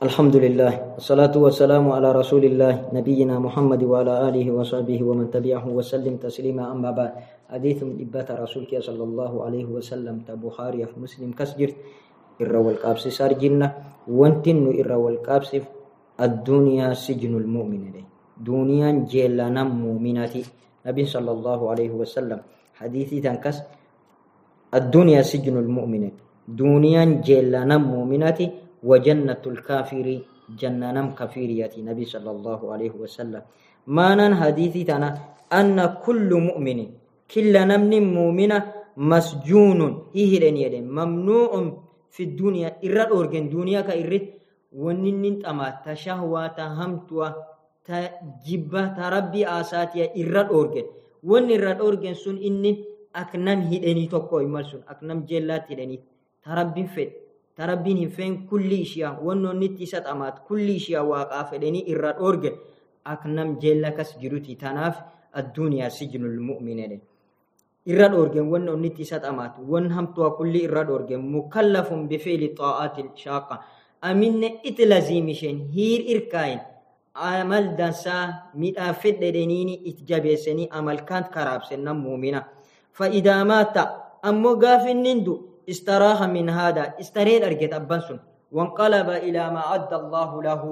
الحمد لله والصلاة والسلام على رسول الله نبينا محمد وعلى آله وصحبه ومن تبعه وسلم تسليما أما بعد حديث إبات رسولك صلى الله عليه وسلم تبخاري مسلم كسجرت إرى والقابس صار جنة وانتن إرى والقابس الدنيا سجن المؤمن دي. دنيا جيلانا مؤمناتي نبي صلى الله عليه وسلم حديثي تنكس الدنيا سجن المؤمن دنيا جيلانا مؤمناتي وجنة الكافر جنة كفيرية نبي صلى الله عليه وسلم. مانا حديثي تنا أن كل مؤمن كل نمن مؤمنة مسجون. إهرن يدن ممنوع في الدنيا إرد أورجن دنيا كإرد. وننن تما تشهوة تهمتوا تجبة تربي آساتيا إرد أورجن. ون إرد أورجن سن إنن أكنم هدني تقوى إمال أكنم جلات هدني تربي فد tarabbiin hin feen kulli ishiyaa wannoon nitti isa xamaat kulli ishiyaa waaqaa fedhanii irra dhoorge ak nam jeella kas jiruti tanaaf adduniyaa sijnul mu'minene irra dhoorgen wannoon nitti isa xamaat wan hamtuwa kulli irra dhoorgen mukallafun bifeeli xaa'aatil shaaqa aminne itti laziimisheen hiir irkaayin amal dansaa midhaafedhedheniini it jabeessanii amalkaant karaabsen nam istaraaha min haadaa istaree dhargeet abban sun wanqalaba ilaa maa adda allaahu lahu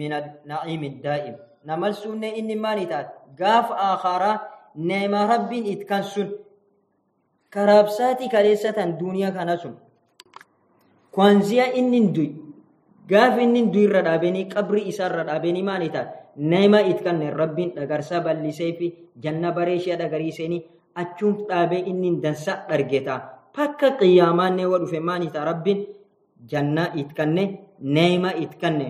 min annaciimi daa'im namalsuunne inni maan itaat gaaf aakaaraa neema rabbiin itkan sun karaabsaati kaleessatan duniyaa kana sun kwanziya innin duy gaaf innin duyirra dhaabanii qabri isaarra dhaabanii maan itaat neema itkanne rabbiin dhagarsa balliseefi janna bareeshia dhagariiseenii achuun dhaabee innin dansa dhargeetaa دابي إني دنسا أرجتا fakka qiyyaamaan wa dhufe maanita rabbiin jannaa itkanne neema itkanne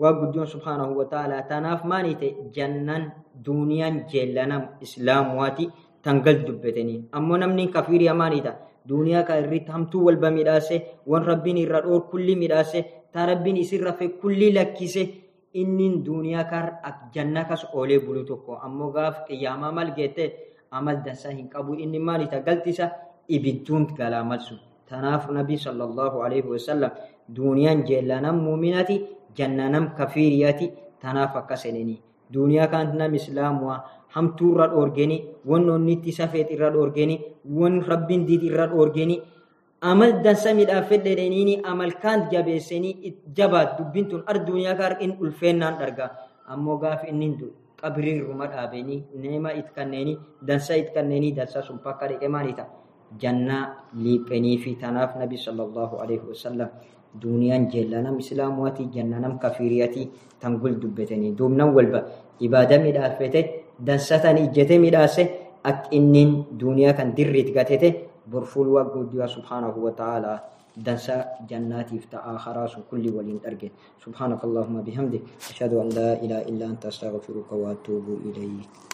waa guddiyoon subhaanahu wa ta'ala tanaaf maanite jannan duuniyaan jeellanam islaamuwaati tangal dubbetanii ammoo namni kafiiriya maanita duuniyaa ka irratti hamtuu walba midhaase wan rabbiin irra dhoor kulli midhaase ta rabbiin isirra fe kulli lakkise innin duuniyaa kar ak janna kas oolee bulu tokko ammoo gaaf qiyyaamaa mal geette amal dansa hin qabu inni maanita galtisa ibidduun galaa malsu tanaaf nabi sallallahu alaihi wasallam duuniyaan jeellanam muuminati jannanam kafiiriyati tanaaf akka seneni duuniyaa kan nam islaamuwa hamtuu irra dhoorgeni safeet irra dhoorgeni wan rabbiin diid irra dhoorgeni amal dansa midhaafedhedheniini amal kaan jabeessanii jabaat dubbin tun ar duuniyaa ka arqin ulfeennaan dharga ammoo gaaf innin du qabrii ruma dhaabeni neema it kanneeni dansa it kanneeni dansa sun pakka jannaa liiphanii fi tanaaf nabi sallallahu alaihi wasallam duuniyaan jeellanam islaamuwaati jannanam kafiiriyati tan gul dubbetanii duubnan walba ibaada midhaafete dansatan ijjete midhaase ak innin duuniyaa kan dirriit gatete borfuul waa guddiyaa subhaanahu wa ta'aalaa dansa jannaatiif ta'aa karaa sun kulli waliin dharge subhaanaka allahumma bihamdik ashhadu an laa ilaaha illa anta astaghfiruka wa atuubu ilayk